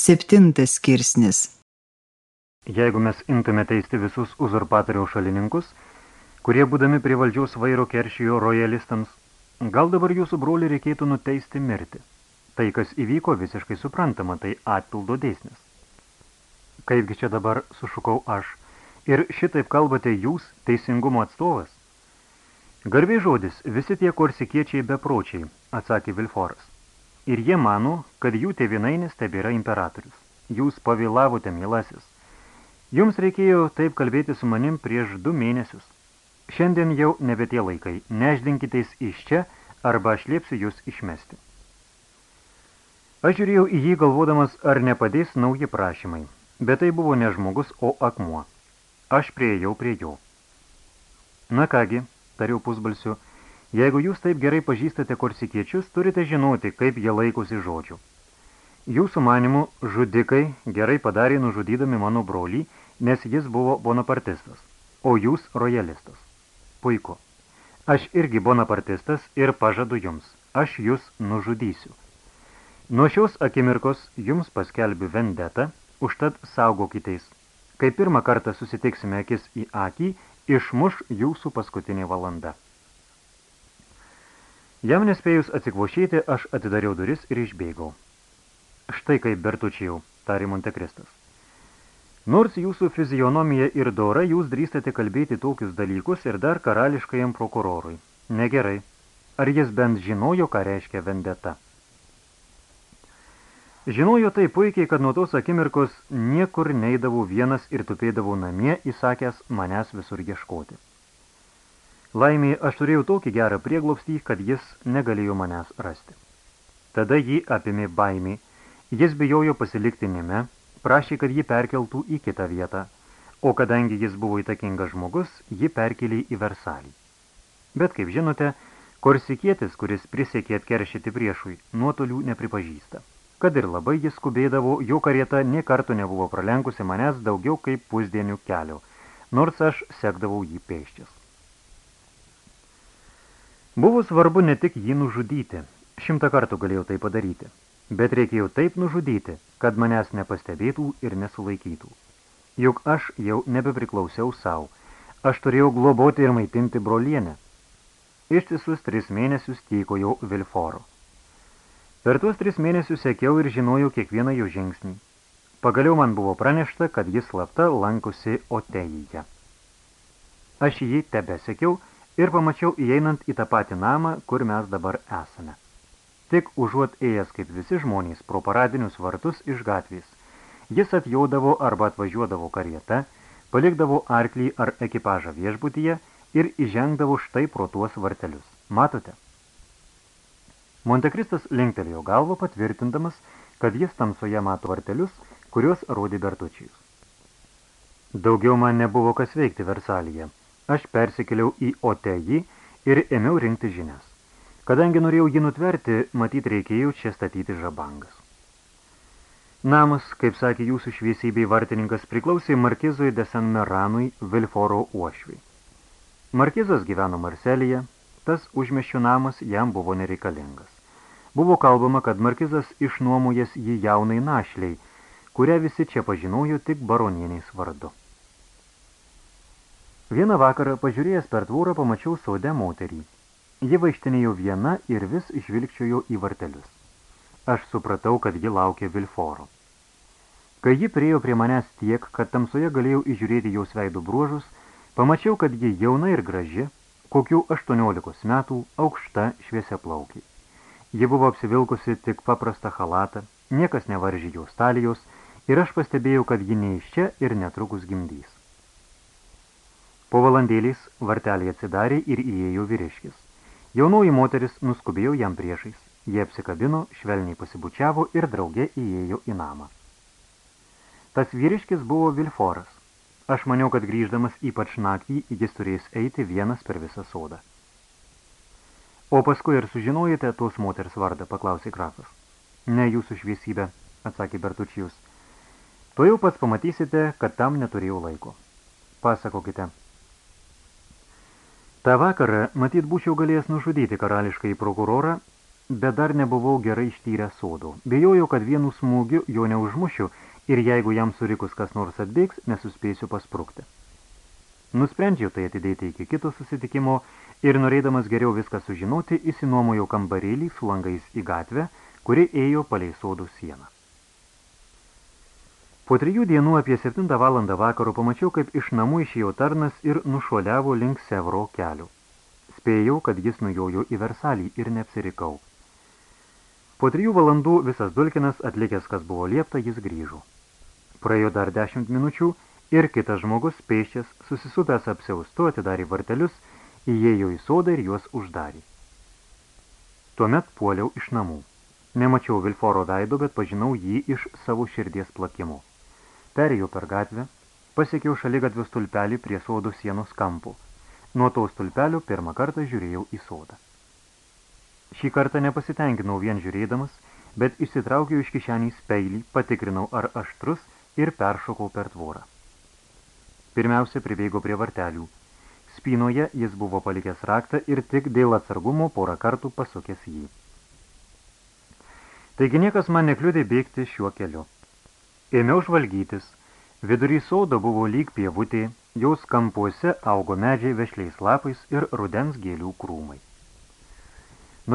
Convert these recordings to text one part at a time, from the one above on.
Septintas skirsnis Jeigu mes imtume teisti visus uzurpatoriaus šalininkus, kurie būdami prie valdžiaus vairo keršijo royalistams, gal dabar jūsų brolį reikėtų nuteisti mirti. Tai, kas įvyko, visiškai suprantama, tai atpildo dėsnis. Kaipgi čia dabar sušukau aš. Ir šitaip kalbate jūs, teisingumo atstovas? Garbiai žodis, visi tie korsikiečiai bepročiai, atsakė Vilforas. Ir jie mano, kad jų tėvinainis tebėra imperatorius. Jūs pavėlavote, mielasis. Jums reikėjo taip kalbėti su manim prieš du mėnesius. Šiandien jau nebe tie laikai. Neždinkiteis iš čia, arba aš liepsiu jūs išmesti. Aš žiūrėjau į jį galvodamas, ar nepadės nauji prašymai. Bet tai buvo ne žmogus, o akmuo. Aš prieėjau prie jo. Na kągi, tariau pusbalsiu, jeigu jūs taip gerai pažįstate korsikiečius, turite žinoti, kaip jie laikosi žodžių. Jūsų manimų žudikai gerai padarė nužudydami mano brolį, nes jis buvo bonapartistas, o jūs rojalistas. Puiku. Aš irgi bonapartistas ir pažadu jums. Aš jūs nužudysiu. Nuo šios akimirkos jums paskelbiu vendetą, užtad saugokiteis. Kai pirmą kartą susitiksime akis į akį, išmuš jūsų paskutinė valanda. Jam nespėjus atsikvošėti, aš atidariau duris ir išbėgau. Štai kaip Bertučiau, tarė Montekristas. Nors jūsų fizionomija ir dora, jūs drįstate kalbėti tokius dalykus ir dar karališkajam prokurorui. Negerai. Ar jis bent žinojo, ką reiškia vendeta? Žinojo tai puikiai, kad nuo tos akimirkos niekur neidavau vienas ir tupėdavau namie, įsakęs manęs visur ieškoti. Laimė, aš turėjau tokį gerą prieglobstį, kad jis negalėjo manęs rasti. Tada jį apimė baimė, jis bijojo pasilikti nime, prašė, kad jį perkeltų į kitą vietą, o kadangi jis buvo įtakingas žmogus, jį perkelė į Versalį. Bet, kaip žinote, korsikietis, kuris prisiekė atkeršyti priešui, nuotolių nepripažįsta. Kad ir labai jis skubėdavo, jo karieta nė kartų nebuvo pralenkusi manęs daugiau kaip pusdienių kelio, nors aš sekdavau jį pėščias. Buvo svarbu ne tik jį nužudyti, šimtą kartų galėjau tai padaryti, bet reikėjo taip nužudyti, kad manęs nepastebėtų ir nesulaikytų. Juk aš jau nebepriklausiau savo, aš turėjau globoti ir maitinti brolienę. Ištisus tris mėnesius tykojau Vilforo. Per tuos tris mėnesius sekiau ir žinojau kiekvieną jo žingsnį. Pagaliau man buvo pranešta, kad jis slapta lankosi Otejyje. Aš jį tebesekiau ir pamačiau įeinant į tą patį namą, kur mes dabar esame. Tik užuot ėjęs kaip visi žmonės pro paradinius vartus iš gatvės, jis atjaudavo arba atvažiuodavo karieta, palikdavo arklį ar ekipažą viešbutyje ir įžengdavo štai pro tuos vartelius. Matote? Montekristas linktelėjo galvą patvirtindamas, kad jis tamsoje mato vartelius, kuriuos rodė Bertučius. Daugiau man nebuvo kas veikti Versalyje. Aš persikėliau į Otejį ir ėmiau rinkti žinias. Kadangi norėjau jį nutverti, matyt reikėjo čia statyti žabangas. Namas, kaip sakė jūsų šviesybei vartininkas, priklausė Markizui de San Meranui Vilforo uošviui. Markizas gyveno Marselyje, tas užmeščių namas jam buvo nereikalingas. Buvo kalbama, kad markizas išnuomojęs jį jaunai našliai, kurią visi čia pažinojo tik baronieniais vardu. Vieną vakarą pažiūrėjęs per tvorą pamačiau sode moterį. Ji vaikštinėjo viena ir vis žvilgčiojo į vartelius. Aš supratau, kad ji laukė Vilforo. Kai ji priejo prie manęs tiek, kad tamsoje galėjau įžiūrėti jos veidų bruožus, pamačiau, kad ji jauna ir graži, kokių 18 metų aukšta šviesia plaukiai. Ji buvo apsivilkusi tik paprastą halatą, niekas nevaržė jos talijos ir aš pastebėjau, kad ji ne iš čia ir netrukus gimdys. Po valandėliais vartelį atsidarė ir įėjo vyriškis. Jaunoji moteris nuskubėjo jam priešais. Jie apsikabino, švelniai pasibučiavo ir drauge įėjo į namą. Tas vyriškis buvo Vilforas. Aš maniau, kad grįždamas ypač naktį jis turės eiti vienas per visą sodą. O paskui ir sužinojate tos moters vardą, paklausė grafas. Ne jūsų šviesybė, atsakė Bertučijus. To jau pats pamatysite, kad tam neturėjau laiko. Pasakokite. Ta vakarą, matyt, būčiau galėjęs nužudyti karališkai prokurorą, bet dar nebuvau gerai ištyrę sodo. Bijojau, kad vienu smūgiu jo neužmušiu ir jeigu jam surikus kas nors atbėgs, nesuspėsiu pasprukti. Nusprendžiau tai atidėti iki kito susitikimo ir norėdamas geriau viską sužinoti, įsinuomojau kambarėlį su langais į gatvę, kuri ėjo palei sodų sieną. Po trijų dienų apie 7 valandą vakaro pamačiau, kaip iš namų išėjo tarnas ir nušuoliavo link Sevro kelių. Spėjau, kad jis nujojo į Versalį ir neapsirikau. Po trijų valandų visas Dulkinas atlikęs, kas buvo liepta, jis grįžo. Praėjo dar dešimt minučių ir kitas žmogus, pėščias, susisupęs apsiaustu, atidarė vartelius, įėjo į sodą ir juos uždarė. Tuomet puoliau iš namų. Nemačiau Vilforo veido, bet pažinau jį iš savo širdies plakimo. Perėjau per gatvę, pasiekiau šaligatvio stulpelį prie sodo sienos kampų. Nuo to stulpelio pirmą kartą žiūrėjau į sodą. Šį kartą nepasitenkinau vien žiūrėdamas, bet išsitraukiau iš kišenį peilį, patikrinau ar aštrus ir peršokau per tvorą. Pirmiausia, pribėgo prie vartelių. Spynoje jis buvo palikęs raktą ir tik dėl atsargumo porą kartų pasukęs jį. Taigi niekas man nekliudė bėgti šiuo keliu. Ėmiau žvalgytis. Vidury sodo buvo lyg pievutė, jos kampuose augo medžiai vešliais lapais ir rudens gėlių krūmai.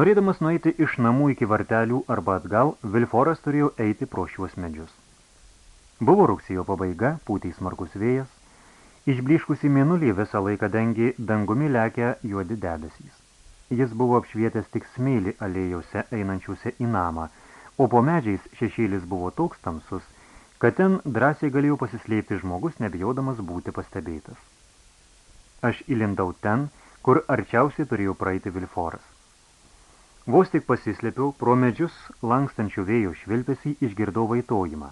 Norėdamas nueiti iš namų iki vartelių arba atgal, Vilforas turėjo eiti pro šiuos medžius. Buvo rugsėjo pabaiga, pūtė smarkus vėjas, Išbliškusi mėnulį visą laiką dengė dangumi lekia juodi debesys. Jis buvo apšvietęs tik smėlį alėjose einančiuose į namą, o po medžiais šešėlis buvo toks tamsus, kad ten drąsiai galėjo pasislėpti žmogus, nebijodamas būti pastebėtas. Aš įlindau ten, kur arčiausiai turėjo praeiti Vilforas. Vos tik pasislėpiau, pro medžius lankstančių vėjo švilpesį išgirdau vaitojimą.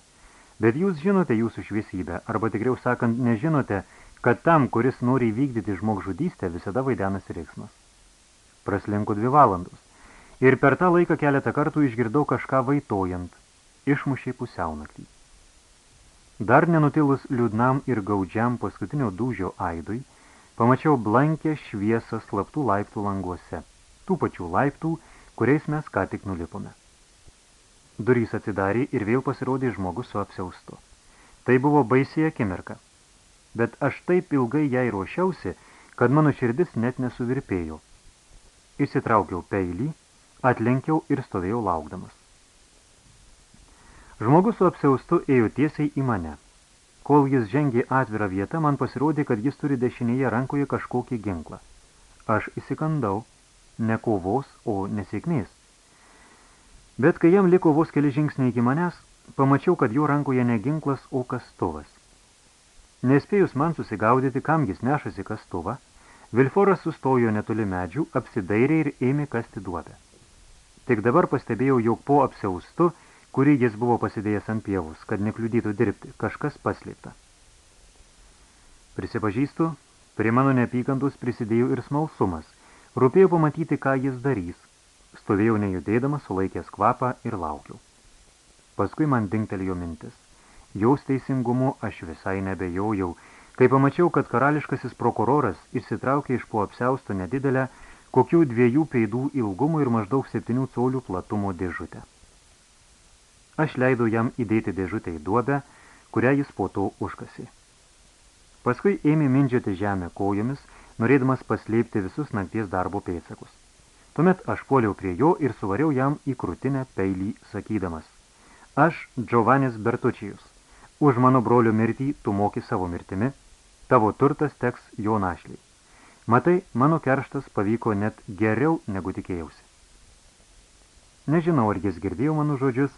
Bet jūs žinote jūsų šviesybę, arba tikriau sakant, nežinote, kad tam, kuris nori įvykdyti žmogžudystę, visada vaidenasi reiksmas. Praslinko dvi valandos. Ir per tą laiką keletą kartų išgirdau kažką vaitojant, išmušiai pusiaunaktį. Dar nenutilus liūdnam ir gaudžiam paskutinio dūžio aidui, pamačiau blankę šviesą slaptų laiptų languose, tų pačių laiptų, kuriais mes ką tik nulipome. Durys atsidarė ir vėl pasirodė žmogus su apsiaustu. Tai buvo baisiai akimirka bet aš taip ilgai jai ruošiausi, kad mano širdis net nesuvirpėjo. Įsitraukiau peilį, atlenkiau ir stovėjau laukdamas. Žmogus su apsiaustu ėjo tiesiai į mane. Kol jis žengė atvirą vietą, man pasirodė, kad jis turi dešinėje rankoje kažkokį ginklą. Aš įsikandau, ne kovos, o nesėkmės. Bet kai jam liko vos keli žingsniai iki manęs, pamačiau, kad jo rankoje ne ginklas, o kastuvas. Nespėjus man susigaudyti, kam jis nešasi kastuvą, Vilforas sustojo netoli medžių, apsidairė ir ėmė kasti duobę. Tik dabar pastebėjau, jog po apsiaustu, kurį jis buvo pasidėjęs ant pievus, kad nekliudytų dirbti, kažkas paslėpta. Prisipažįstu, prie mano neapykantus prisidėjo ir smalsumas. Rūpėjo pamatyti, ką jis darys. Stovėjau nejudėdamas, sulaikęs kvapą ir laukiau. Paskui man dingtelėjo mintis. Jaus teisingumu aš visai nebejojau, kai pamačiau, kad karališkasis prokuroras išsitraukė iš po apsiausto nedidelę, kokių dviejų peidų ilgumo ir maždaug septynių colių platumo dėžutę. Aš leidau jam įdėti dėžutę į duobę, kurią jis po to užkasi. Paskui ėmė mindžioti žemę kojomis, norėdamas paslėpti visus nakties darbo pėdsakus. Tuomet aš puoliau prie jo ir suvariau jam į krūtinę peilį, sakydamas, aš Giovannis Bertučijus. Už mano brolio mirtį tu moki savo mirtimi, tavo turtas teks jo našliai. Matai, mano kerštas pavyko net geriau negu tikėjausi. Nežinau, ar jis girdėjo mano žodžius.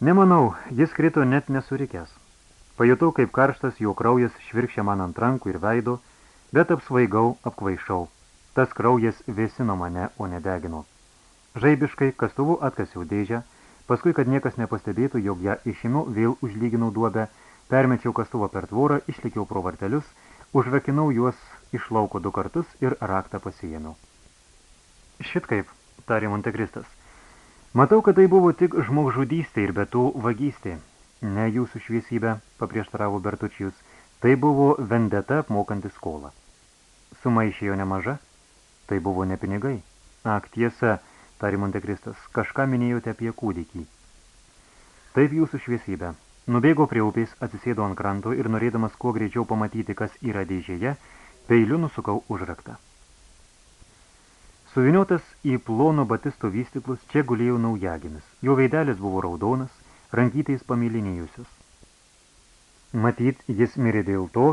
Nemanau, jis krito net nesurikęs. Pajutau, kaip karštas jo kraujas švirkščia man ant rankų ir veido, bet apsvaigau, apkvaišau. Tas kraujas vėsino mane, o nedegino. Žaibiškai kastuvu atkasiau dėžę, Paskui, kad niekas nepastebėtų, jog ją išimu, vėl užlyginau duobę, permečiau kastuvą per tvorą, išlikiau pro vartelius, užvekinau juos iš lauko du kartus ir raktą pasijėmiau. Šit kaip, tarė Montekristas. Matau, kad tai buvo tik žmogžudystė ir betų vagystė. Ne jūsų šviesybė, paprieštaravo Bertučijus, tai buvo vendeta apmokanti skolą. Suma išėjo nemaža, tai buvo ne pinigai. Ak, tiesa, tari Montekristas, kažką minėjote apie kūdikį. Taip jūsų šviesybė. Nubėgo prie upės, atsisėdo ant kranto ir norėdamas kuo greičiau pamatyti, kas yra dėžėje, peiliu nusukau užraktą. Suviniotas į plono batisto vystiklus, čia gulėjo naujagimis. Jo veidelis buvo raudonas, rankytais pamilinėjusius. Matyt, jis mirė dėl to,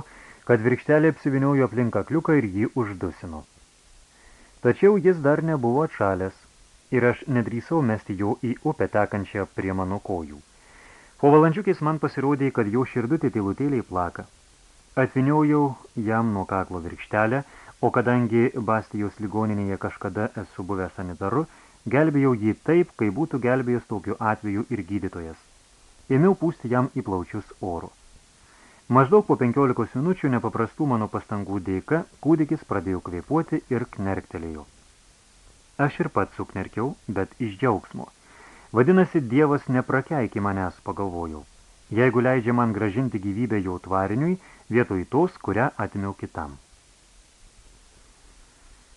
kad virkštelė apsiviniojo aplink akliuką ir jį uždusino. Tačiau jis dar nebuvo atšalęs ir aš nedrįsau mesti jo į upę tekančią prie mano kojų. Po valandžiukės man pasirodė, kad jo širdutė tylutėliai plaka. Atviniojau jam nuo kaklo virkštelę, o kadangi Bastijos ligoninėje kažkada esu buvęs sanitaru, gelbėjau jį taip, kai būtų gelbėjęs tokiu atveju ir gydytojas. Ėmiau pūsti jam į plaučius oro. Maždaug po 15 minučių nepaprastų mano pastangų dėka kūdikis pradėjo kvėpuoti ir knerktelėjo. Aš ir pats suknerkiau, bet iš džiaugsmo – Vadinasi, Dievas neprakeiki manęs, pagalvojau. Jeigu leidžia man gražinti gyvybę jo tvariniui, vietoj tos, kurią atimiau kitam.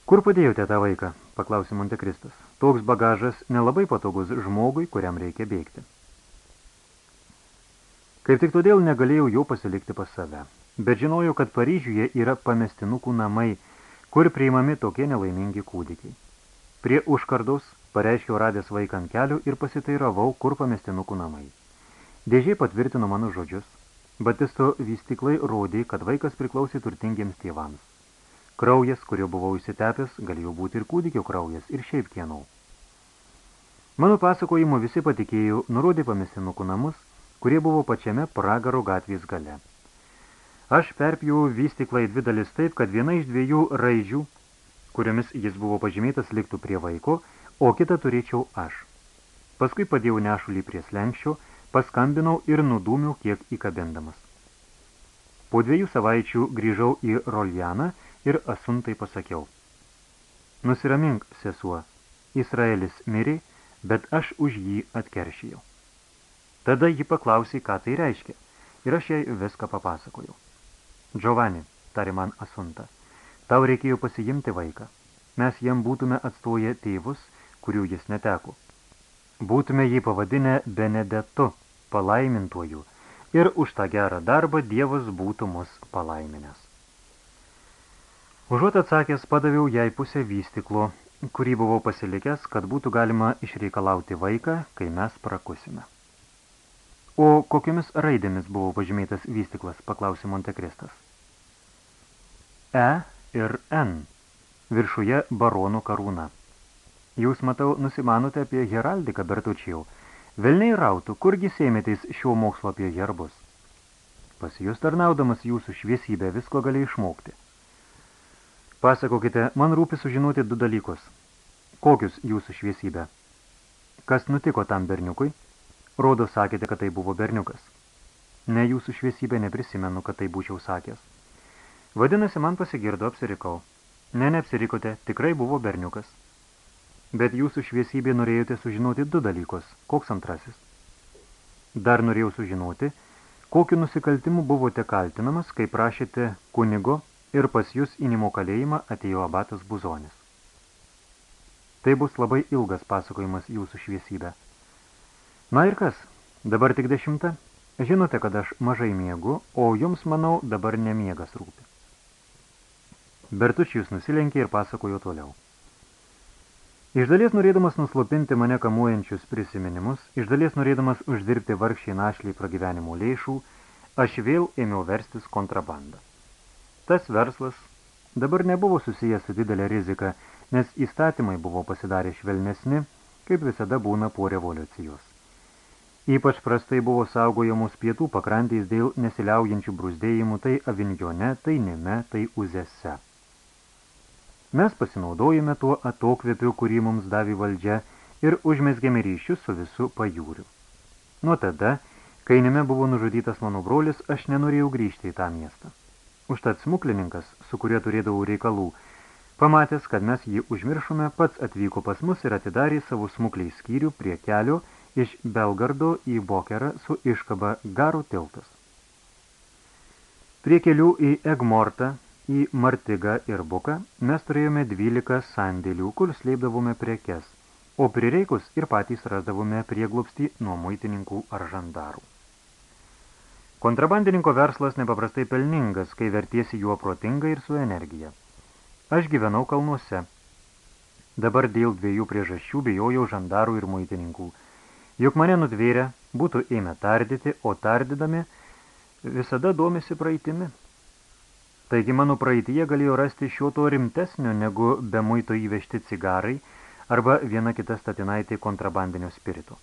Kur padėjote tą vaiką? paklausė Montekristas. Toks bagažas nelabai patogus žmogui, kuriam reikia bėgti. Kaip tik todėl negalėjau jo pasilikti pas save. Bet žinojau, kad Paryžiuje yra pamestinukų namai, kur priimami tokie nelaimingi kūdikiai. Prie užkardos pareiškiau radęs vaiką ant kelių ir pasitairavau, kur pamestinukų namai. Dėžiai patvirtino mano žodžius. Batisto vystiklai rodė, kad vaikas priklausė turtingiems tėvams. Kraujas, kurio buvau įsitepęs, galėjo būti ir kūdikio kraujas, ir šiaip kienau. Mano pasakojimo visi patikėjo, nurodė pamestinukų namus, kurie buvo pačiame pragaro gatvės gale. Aš perpjau vystiklą į dvi dalis taip, kad viena iš dviejų raidžių, kuriomis jis buvo pažymėtas, liktų prie vaiko – o kitą turėčiau aš. Paskui padėjau nešulį prie slenkščio, paskambinau ir nudūmiau kiek įkabindamas. Po dviejų savaičių grįžau į Roljaną ir asuntai pasakiau. Nusiramink, sesuo, Izraelis mirė, bet aš už jį atkeršijau. Tada ji paklausė, ką tai reiškia, ir aš jai viską papasakojau. Giovanni, tarė man asunta, tau reikėjo pasijimti vaiką. Mes jam būtume atstoję tėvus kurių jis neteko. Būtume jį pavadinę Benedetu, palaimintuoju, ir už tą gerą darbą Dievas būtų mus palaiminęs. Užuot atsakęs padaviau jai pusę vystiklo, kurį buvau pasilikęs, kad būtų galima išreikalauti vaiką, kai mes prakusime. O kokiomis raidėmis buvo pažymėtas vystiklas, paklausė Montekristas. E ir N, viršuje baronų karūna. Jūs, matau, nusimanote apie heraldiką, Bertučiau. Velniai rautų, kurgi sėmėteis šiuo mokslo apie herbus? Pas jūs tarnaudamas jūsų šviesybę visko gali išmokti. Pasakokite, man rūpi sužinoti du dalykus. Kokius jūsų šviesybę? Kas nutiko tam berniukui? Rodo, sakėte, kad tai buvo berniukas. Ne jūsų šviesybė neprisimenu, kad tai būčiau sakęs. Vadinasi, man pasigirdo, apsirikau. Ne, neapsirikote, tikrai buvo berniukas. Bet jūsų šviesybė norėjote sužinoti du dalykus. Koks antrasis? Dar norėjau sužinoti, kokiu nusikaltimu buvote kaltinamas, kai prašėte kunigo ir pas jūs į Nimo kalėjimą atėjo abatas Buzonis. Tai bus labai ilgas pasakojimas jūsų šviesybė. Na ir kas? Dabar tik dešimta? Žinote, kad aš mažai miegu, o jums, manau, dabar nemiegas rūpi. Bertučius nusilenkė ir pasakojo toliau. Iš dalies norėdamas nuslopinti mane kamuojančius prisiminimus, iš dalies norėdamas uždirbti vargšiai našliai pragyvenimo lėšų, aš vėl ėmiau verstis kontrabandą. Tas verslas dabar nebuvo susijęs su didelė rizika, nes įstatymai buvo pasidarę švelnesni, kaip visada būna po revoliucijos. Ypač prastai buvo saugojamos pietų pakrantės dėl nesiliaujančių brusdėjimų tai Avinjone, tai Nime, tai Uzese. Mes pasinaudojame tuo atokvėpiu, kurį mums davė valdžia ir užmesgėme ryšius su visų pajūriu. Nuo tada, kai nime buvo nužudytas mano brolis, aš nenorėjau grįžti į tą miestą. Užtat smuklininkas, su kurie turėdavau reikalų, pamatęs, kad mes jį užmiršome, pats atvyko pas mus ir atidarė savo smukliai skyrių prie kelio iš Belgardo į Bokerą su iškaba Garo tiltas. Prie kelių į Egmortą Į Martigą ir Buką mes turėjome 12 sandėlių, kur slėpdavome prekes, o prireikus ir patys rasdavome prieglobstį nuo muitininkų ar žandarų. Kontrabandininko verslas nepaprastai pelningas, kai vertiesi juo protingai ir su energija. Aš gyvenau kalnuose. Dabar dėl dviejų priežasčių bijojau žandarų ir muitininkų. Juk mane nutvėrė, būtų ėmę tardyti, o tardydami visada domisi praeitimi. Taigi mano praeityje galėjo rasti šio to rimtesnio negu be muito įvežti cigarai arba viena kita statinaitė kontrabandinio spirito.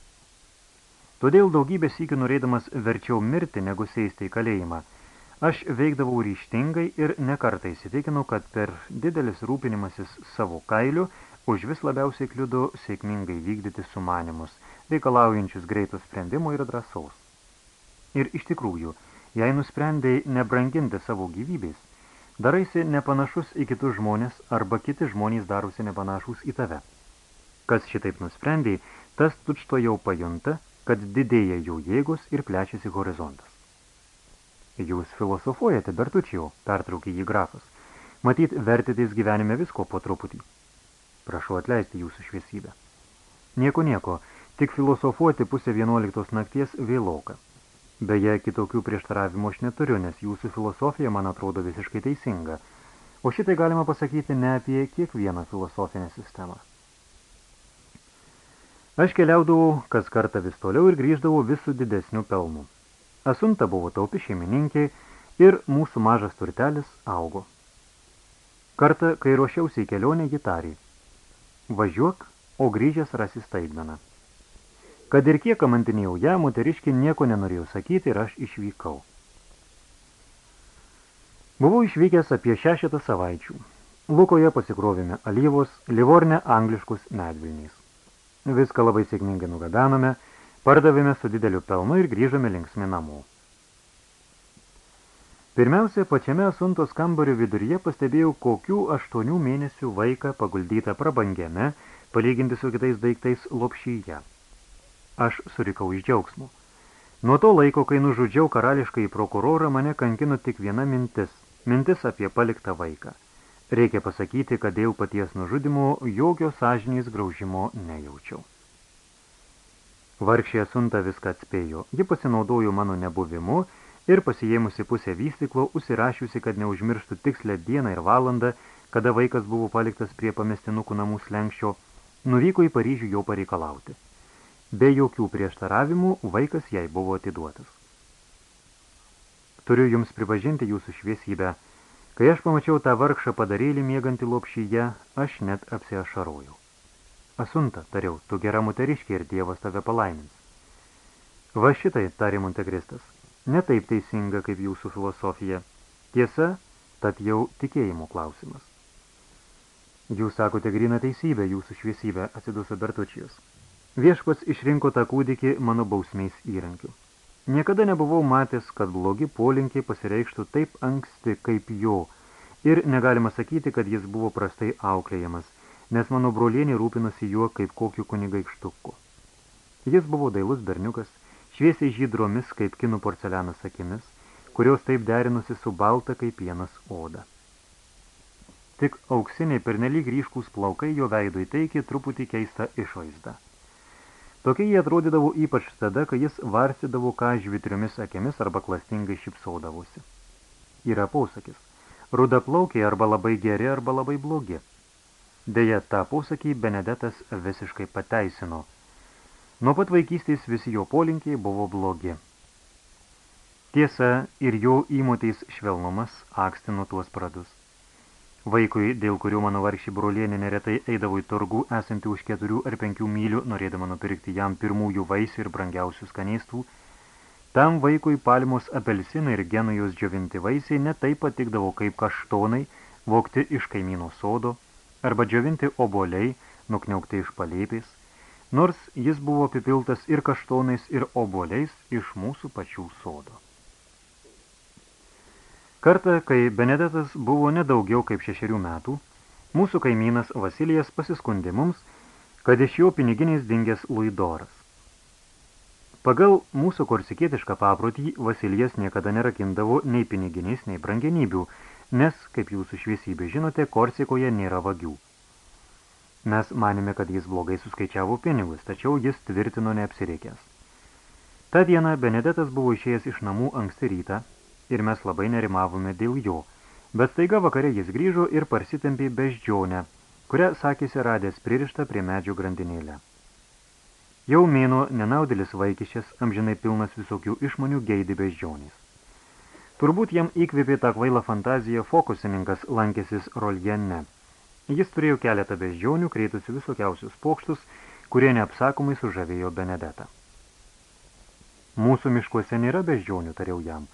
Todėl daugybę sykių norėdamas verčiau mirti, negu sėsti į kalėjimą. Aš veikdavau ryštingai ir nekartą įsitikinau, kad per didelis rūpinimasis savo kailiu už vis labiausiai kliudo sėkmingai vykdyti sumanimus, reikalaujančius greito sprendimo ir drąsaus. Ir iš tikrųjų, jei nusprendėjai nebranginti savo gyvybės, daraisi nepanašus į kitus žmonės arba kiti žmonės darosi nepanašus į tave. Kas šitaip nusprendė, tas tučto jau pajunta kad didėja jų jėgos ir plečiasi horizontas. Jūs filosofuojate, Bertučiau, pertraukė jį grafas. Matyt, vertitės gyvenime visko po truputį. Prašau atleisti jūsų šviesybę. Nieko nieko, tik filosofuoti pusę vienuoliktos nakties vėloka. Beje, kitokių prieštaravimų aš neturiu, nes jūsų filosofija man atrodo visiškai teisinga. O šitai galima pasakyti ne apie kiekvieną filosofinę sistemą. Aš keliaudavau kas kartą vis toliau ir grįždavau vis su didesniu pelnu. Asunta buvo taupi šeimininkė ir mūsų mažas turtelis augo. Kartą, kai ruošiausi į kelionę, ji tarė. Važiuok, o grįžęs rasi staigmeną. Kad ir kiek kamantinėjau ją, moteriškė nieko nenorėjau sakyti ir aš išvykau. Buvau išvykęs apie šešetą savaičių. Lukoje pasikrovėme alyvos, livorne angliškus medvilniais. Viską labai sėkmingai nugabenome, pardavėme su dideliu pelnu ir grįžome linksmi namo. Pirmiausia, pačiame asuntos kambario viduryje pastebėjau kokių aštuonių mėnesių vaiką paguldytą prabangiame, palyginti su kitais daiktais lopšyje. Aš surikau iš džiaugsmo. Nuo to laiko, kai nužudžiau karališkai prokurorą, mane kankino tik viena mintis – mintis apie paliktą vaiką. Reikia pasakyti, kad dėl paties nužudimo jokio sąžinės graužimo nejaučiau. Vargšė Asunta viską atspėjo. Ji pasinaudojo mano nebuvimu ir pasijėmusi pusę vystyklo, užsirašiusi, kad neužmirštų tikslę dieną ir valandą, kada vaikas buvo paliktas prie pamestinukų namų slenkščio, nuvyko į Paryžių jo pareikalauti. Be jokių prieštaravimų vaikas jai buvo atiduotas. Turiu jums pripažinti jūsų šviesybę – Kai aš pamačiau tą vargšą padarėlį miegantį lopšyje, aš net apsiašarojau. Asunta, tariau, tu gera moteriškė ir Dievas tave palaimins. Va šitai, tarė Montekristas, ne taip teisinga kaip jūsų filosofija. Tiesa, tad jau tikėjimo klausimas. Jūs sakote gryną teisybę, jūsų šviesybę, atsiduso Bertučijos. Viešpats išrinko tą kūdikį mano bausmiais įrankiu. Niekada nebuvau matęs, kad blogi polinkiai pasireikštų taip anksti kaip jo, ir negalima sakyti, kad jis buvo prastai auklėjamas, nes mano brolienė rūpinosi juo kaip kokiu kunigaikštuku. Jis buvo dailus berniukas, šviesiai žydromis kaip kinų porcelianas akimis, kurios taip derinusi su balta kaip pienas oda. Tik auksiniai pernelyg ryškūs plaukai jo veidui teikė truputį keistą išvaizdą. Tokie jie atrodydavo ypač tada, kai jis varstydavo ką žvitriomis akimis arba klastingai šipsaudavosi. Yra posakis. Ruda plaukiai arba labai geri, arba labai blogi. Deja, tą posakį Benedetas visiškai pateisino. Nuo pat vaikystės visi jo polinkiai buvo blogi. Tiesa, ir jo įmotės švelnumas akstino tuos pradus. Vaikui, dėl kurio mano vargšį brolienė neretai eidavo į turgų, esantį už keturių ar penkių mylių, norėdama nupirkti jam pirmųjų vaisių ir brangiausių skanėstų, tam vaikui palmos apelsinai ir genujos džiovinti vaisiai netai patikdavo kaip kaštonai, vokti iš kaimyno sodo, arba džiovinti oboliai, nukniaukti iš palėpės, nors jis buvo apipiltas ir kaštonais ir oboliais iš mūsų pačių sodo. Kartą, kai Benedetas buvo nedaugiau kaip šešerių metų, mūsų kaimynas Vasilijas pasiskundė mums, kad iš jo piniginiais dingęs Luidoras. Pagal mūsų korsikietišką paprotį Vasilijas niekada nerakindavo nei piniginiais, nei brangenybių, nes, kaip jūsų šviesybė žinote, Korsikoje nėra vagių. Mes manėme, kad jis blogai suskaičiavo pinigus, tačiau jis tvirtino neapsireikęs. Ta diena Benedetas buvo išėjęs iš namų anksti rytą ir mes labai nerimavome dėl jo, bet staiga vakare jis grįžo ir parsitempė beždžionę, kurią sakėsi radęs pririštą prie medžio grandinėlę. Jau mėno nenaudėlis vaikišės, amžinai pilnas visokių išmonių geidi beždžionės. Turbūt jam įkvėpė tą kvailą fantaziją fokusininkas lankėsis Roljenne. Jis turėjo keletą beždžionių, kreitusi visokiausius pokštus, kurie neapsakomai sužavėjo Benedetą. Mūsų miškuose nėra beždžionių, tariau jam,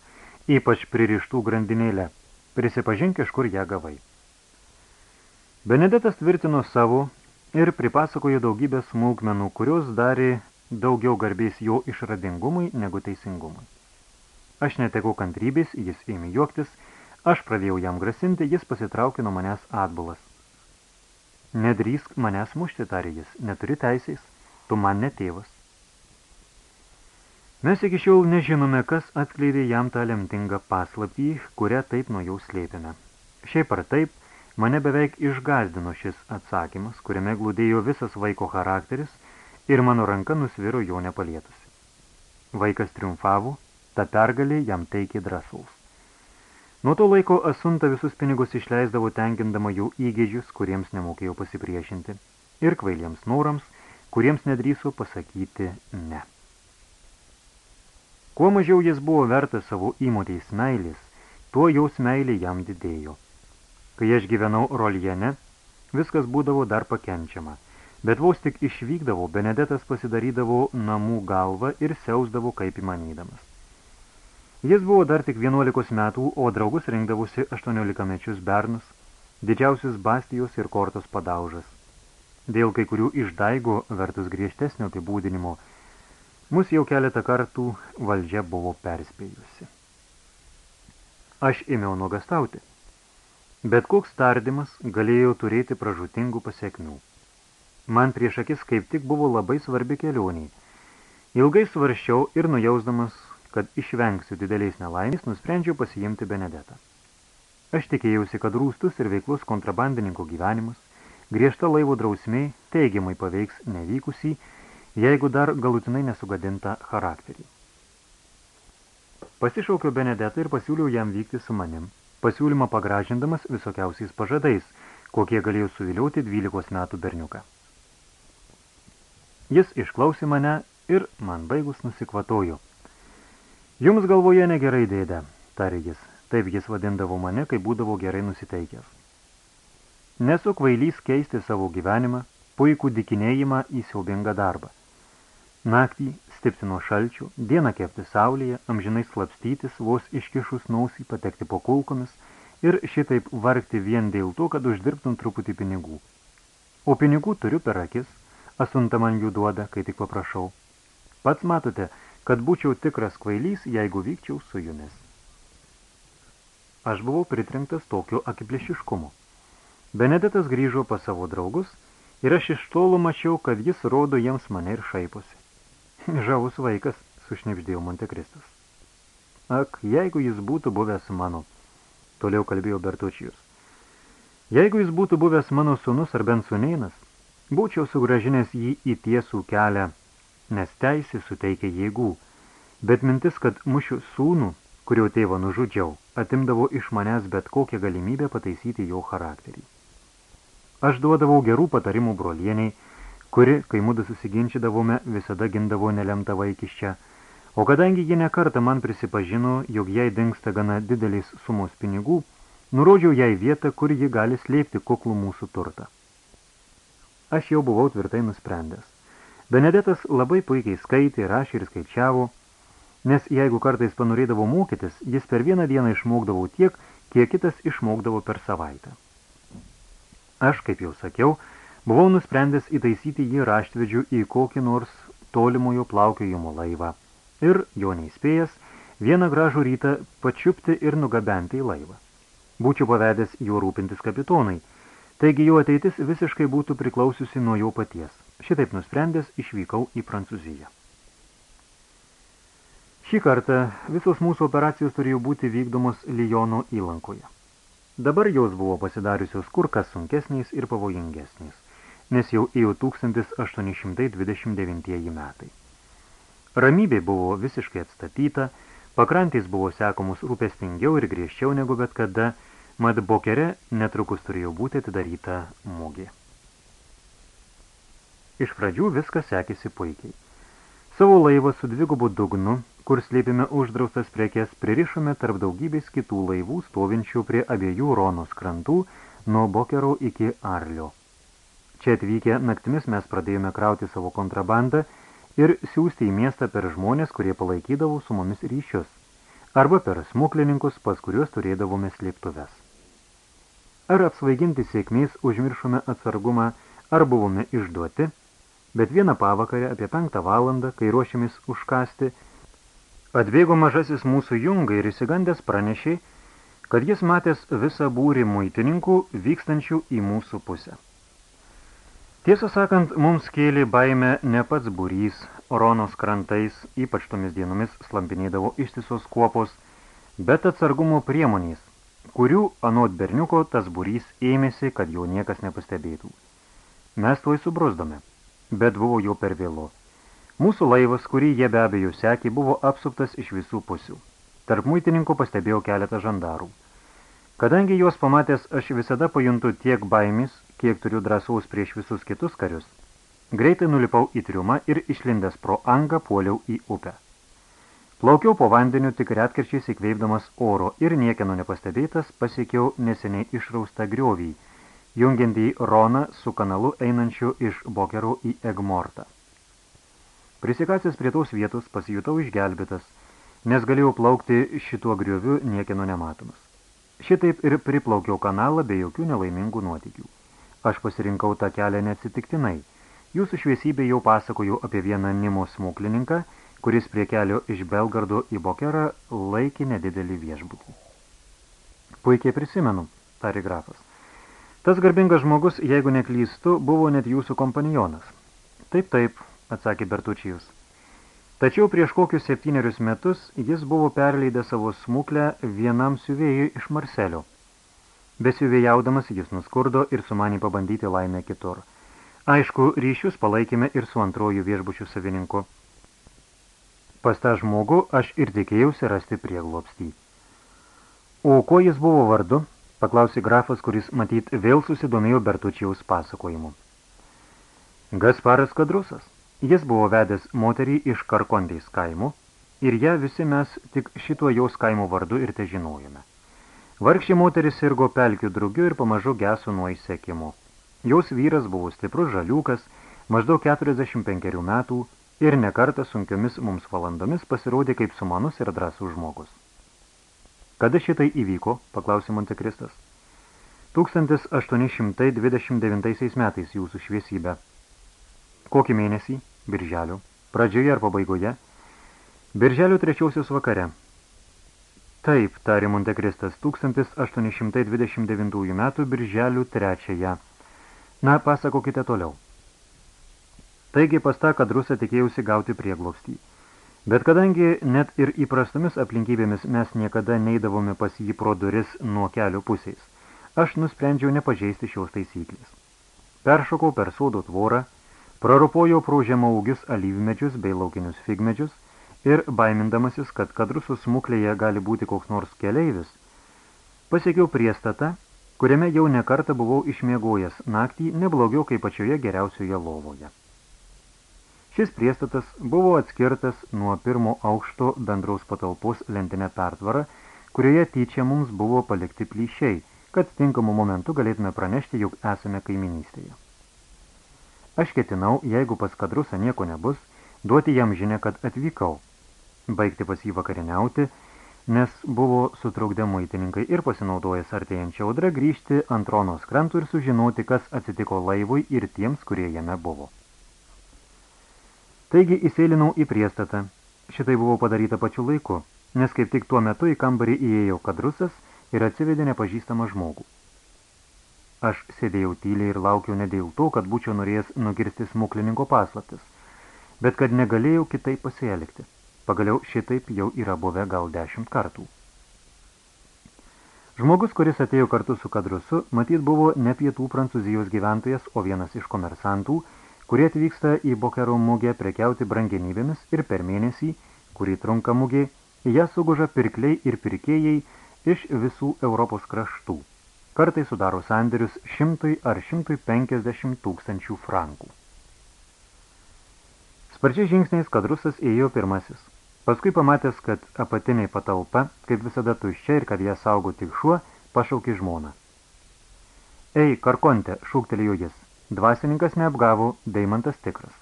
ypač pririštų grandinėlę. Prisipažink, iš kur ją gavai. Benedetas tvirtino savo ir pripasakojo daugybę smulkmenų, kurios darė daugiau garbės jo išradingumui negu teisingumui. Aš netekau kantrybės, jis ėmė juoktis, aš pradėjau jam grasinti, jis pasitraukė nuo manęs atbulas. Nedrįsk manęs mušti, tarė jis, neturi teisės, tu man ne tėvas. Mes iki šiol nežinome, kas atskleidė jam tą lemtingą paslaptį, kurią taip nuo jau slėpėme. Šiaip ar taip, mane beveik išgazdino šis atsakymas, kuriame glūdėjo visas vaiko charakteris ir mano ranka nusviro jo nepalietusi. Vaikas triumfavo, ta pergalė jam teikė drąsaus. Nuo to laiko Asunta visus pinigus išleisdavo tenkindama jų įgėdžius, kuriems nemokėjo pasipriešinti, ir kvailiems norams, kuriems nedrįso pasakyti ne. Kuo mažiau jis buvo vertas savo įmotės meilės, tuo jaus meilė jam didėjo. Kai aš gyvenau Roljene, viskas būdavo dar pakenčiama, bet vos tik išvykdavo, Benedetas pasidarydavo namų galvą ir siausdavo kaip įmanydamas. Jis buvo dar tik 11 metų, o draugus rinkdavusi 18 mečius bernus, didžiausius bastijos ir kortos padaužas. Dėl kai kurių išdaigo vertus griežtesnio apibūdinimo, mus jau keletą kartų valdžia buvo perspėjusi. Aš ėmiau nuogastauti, bet koks tardymas galėjo turėti pražutingų pasiekmių. Man prieš akis kaip tik buvo labai svarbi kelioniai. Ilgai svarščiau ir nujausdamas kad išvengsiu dideliais nelaimės, nusprendžiau pasiimti Benedetą. Aš tikėjausi, kad rūstus ir veiklus kontrabandininko gyvenimas, griežta laivo drausmiai teigiamai paveiks nevykusį, jeigu dar galutinai nesugadinta charakterį. Pasišaukiau Benedetą ir pasiūliau jam vykti su manim, pasiūlymą pagražindamas visokiausiais pažadais, kokie galėjo suviliauti 12 metų berniuką. Jis išklausė mane ir man baigus nusikvatojo – Jums galvoje negerai dėdė, tarė jis. Taip jis vadindavo mane, kai būdavo gerai nusiteikęs. Nesu kvailys keisti savo gyvenimą, puikų dikinėjimą į siaubingą darbą. Naktį stipsino šalčių, dieną kepti saulėje, amžinai slapstytis, vos iškišus nausį patekti po kulkomis ir šitaip vargti vien dėl to, kad uždirbtum truputį pinigų. O pinigų turiu per akis, asunta man jų duoda, kai tik paprašau. Pats matote, kad būčiau tikras kvailys, jeigu vykčiau su jumis. Aš buvau pritrinktas tokiu akiplėšiškumu. Benedetas grįžo pas savo draugus ir aš iš tolo mačiau, kad jis rodo jiems mane ir šaiposi. Žavus vaikas, sušnipždėjo Montekristas. Ak, jeigu jis būtų buvęs mano, toliau kalbėjo Bertučijus. Jeigu jis būtų buvęs mano sunus ar bent suneinas, būčiau sugražinęs jį į tiesų kelią nes teisė suteikia jėgų, bet mintis, kad mušiu sūnų, kurio tėvą nužudžiau, atimdavo iš manęs bet kokią galimybę pataisyti jo charakterį. Aš duodavau gerų patarimų brolieniai, kuri, kai mudu susiginčydavome, visada gindavo nelemtą vaikiščią, o kadangi ji nekartą man prisipažino, jog jai dingsta gana didelis sumos pinigų, nurodžiau jai vietą, kur ji gali slėpti kuklų mūsų turtą. Aš jau buvau tvirtai nusprendęs. Benedetas labai puikiai skaitė, rašė ir skaičiavo, nes jeigu kartais panorėdavo mokytis, jis per vieną dieną išmokdavo tiek, kiek kitas išmokdavo per savaitę. Aš, kaip jau sakiau, buvau nusprendęs įtaisyti jį raštvedžių į kokį nors tolimojo plaukiojimo laivą ir, jo neįspėjęs, vieną gražų rytą pačiupti ir nugabenti į laivą. Būčiau pavedęs juo rūpintis kapitonai, taigi jo ateitis visiškai būtų priklausiusi nuo jo paties. Šitaip nusprendęs išvykau į Prancūziją. Šį kartą visos mūsų operacijos turėjo būti vykdomos Lijono įlankoje. Dabar jos buvo pasidariusios kur kas sunkesnės ir pavojingesnės. Nes jau ėjo 1829 metai. Ramybė buvo visiškai atstatyta, pakrantys buvo sekomus rūpestingiau ir griežčiau negu bet kada, mat bokere netrukus turėjo būti atidaryta mūgė. Iš pradžių viskas sekėsi puikiai. Savo laivą su dvigubu dugnu, kur slėpime uždraustas prekes, pririšome tarp daugybės kitų laivų stovinčių prie abiejų Ronos krantų nuo Bokero iki Arlio. Čia atvykę naktimis mes pradėjome krauti savo kontrabandą ir siūsti į miestą per žmonės, kurie palaikydavo su mumis ryšius, arba per smuklininkus, pas kuriuos turėdavome slėptuves. Ar apsvaiginti sėkmės užmiršome atsargumą, ar buvome išduoti, bet vieną pavakarę apie penktą valandą, kai ruošėmis užkasti, atbėgo mažasis mūsų jungai ir įsigandęs pranešė, kad jis matęs visą būrį muitininkų vykstančių į mūsų pusę. Tiesą sakant, mums kėlė baime ne pats būrys, Ronos krantais, ypač tomis dienomis slampinėdavo ištisos kuopos, bet atsargumo priemonės, kurių anot berniuko tas būrys ėmėsi, kad jo niekas nepastebėtų. Mes tuoj subrusdome, bet buvo jau per vėlo. Mūsų laivas, kurį jie be abejo sekė, buvo apsuptas iš visų pusių. Tarp muitininkų pastebėjau keletą žandarų. Kadangi juos pamatęs aš visada pajuntu tiek baimis, kiek turiu drąsaus prieš visus kitus karius, greitai nulipau į triumą ir išlindęs pro angą puoliau į upę. Plaukiau po vandeniu tik retkarčiais įkveipdamas oro ir niekieno nepastebėtas pasiekiau neseniai išraustą griovį, jungiantį Roną su kanalu einančiu iš Bokerų į Egmortą. Prisikasęs prie tos vietos pasijutau išgelbėtas, nes galėjau plaukti šituo grioviu niekieno nematomas. Šitaip ir priplaukiau kanalą be jokių nelaimingų nuotykių. Aš pasirinkau tą kelią neatsitiktinai. Jūsų šviesybė jau pasakoju apie vieną Nimo smuklininką, kuris prie kelio iš Belgardo į Bokerą laikė nedidelį viešbutį. Puikiai prisimenu, tari grafas. Tas garbingas žmogus, jeigu neklystu, buvo net jūsų kompanionas. Taip, taip, atsakė Bertučijus. Tačiau prieš kokius septynerius metus jis buvo perleidęs savo smuklę vienam siuvėjui iš Marselio. Besiuvėjaudamas jis nuskurdo ir sumanė pabandyti laimę kitur. Aišku, ryšius palaikėme ir su antrojų viešbučių savininku. Pas tą žmogų aš ir tikėjausi rasti prieglobstį. O kuo jis buvo vardu? paklausė grafas, kuris matyt vėl susidomėjo Bertučiaus pasakojimu. Gasparas Kadrusas. Jis buvo vedęs moterį iš Karkondės kaimų ir ją visi mes tik šituo jaus kaimo vardu ir te žinojame. Vargšė moteris sirgo pelkių drugiu ir pamažu gesu nuo įsekimo. Jaus vyras buvo stiprus žaliukas, maždaug 45 metų ir nekartą sunkiomis mums valandomis pasirodė kaip sumanus ir drąsus žmogus. Kada šitai įvyko, paklausė Montekristas. 1829 metais jūsų šviesybė. Kokį mėnesį? Birželio. Pradžioje ar pabaigoje? Birželio trečiausios vakare. Taip, tarė Montekristas, 1829 metų birželio trečiąją. Na, pasakokite toliau. Taigi pas tą kadrusą tikėjausi gauti prieglobstį. Bet kadangi net ir įprastomis aplinkybėmis mes niekada neidavome pas jį pro duris nuo kelio pusės, aš nusprendžiau nepažeisti šios taisyklės. Peršokau per sodo tvorą, Prarupojau pro žemaugius alyvmedžius bei laukinius figmedžius ir, baimindamasis, kad kadrusų smuklėje gali būti koks nors keleivis, pasiekiau priestatą, kuriame jau nekartą buvau išmiegojęs naktį neblogiau kaip pačioje geriausioje lovoje. Šis priestatas buvo atskirtas nuo pirmo aukšto bendraus patalpos lentinę pertvarą, kurioje tyčia mums buvo palikti plyšiai, kad tinkamu momentu galėtume pranešti, jog esame kaiminystėje. Aš ketinau, jeigu pas kadrusą nieko nebus, duoti jam žinę, kad atvykau, baigti pas jį vakarieniauti, nes buvo sutraukdę muitininkai ir pasinaudojęs artėjančią audrą grįžti ant Ronos krantų ir sužinoti, kas atsitiko laivui ir tiems, kurie jame buvo. Taigi įsėlinau į priestatą. Šitai buvo padaryta pačiu laiku, nes kaip tik tuo metu į kambarį įėjo kadrusas ir atsivedė nepažįstamą žmogų. Aš sėdėjau tyliai ir laukiau ne dėl to, kad būčiau norėjęs nugirsti smuklininko paslaptis, bet kad negalėjau kitaip pasielgti. Pagaliau šitaip jau yra buvę gal dešimt kartų. Žmogus, kuris atėjo kartu su kadrusu, matyt buvo ne pietų prancūzijos gyventojas, o vienas iš komersantų, kurie atvyksta į Bokero mugę prekiauti brangenybėmis ir per mėnesį, kurį trunka mugė, ją suguža pirkliai ir pirkėjai iš visų Europos kraštų. Kartai sudaro sandėrius šimtui ar šimtui penkisdešimt tūkstančių frankų. Sparčiai žingsniais kadrusas ėjo pirmasis. Paskui pamatęs, kad apatiniai patalpa, kaip visada tuščia ir kad ją saugo tik šuo, pašaukė žmoną. Ei, karkonte, šūktelėjo jis. Dvasininkas neapgavo, deimantas tikras.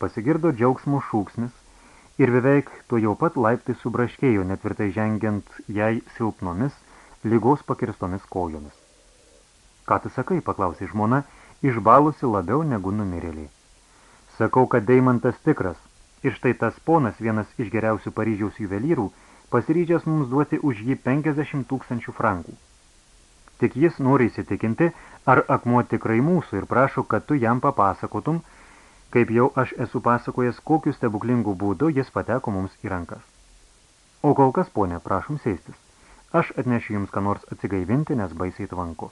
Pasigirdo džiaugsmų šūksnis ir beveik tuo jau pat laiptai subraškėjo, netvirtai žengiant jai silpnomis, lygos pakirstomis kojomis. Ką tu sakai, paklausė žmona, išbalusi labiau negu numirėliai. Sakau, kad Deimantas tikras. Ir štai tas ponas, vienas iš geriausių Paryžiaus juvelyrų, pasiryžęs mums duoti už jį 50 tūkstančių frankų. Tik jis nori įsitikinti, ar akmuo tikrai mūsų ir prašo, kad tu jam papasakotum, kaip jau aš esu pasakojęs, kokiu stebuklingų būdu jis pateko mums į rankas. O kol kas, ponė, prašom sėstis. Aš atnešiu jums ką nors atsigaivinti, nes baisiai tvanku.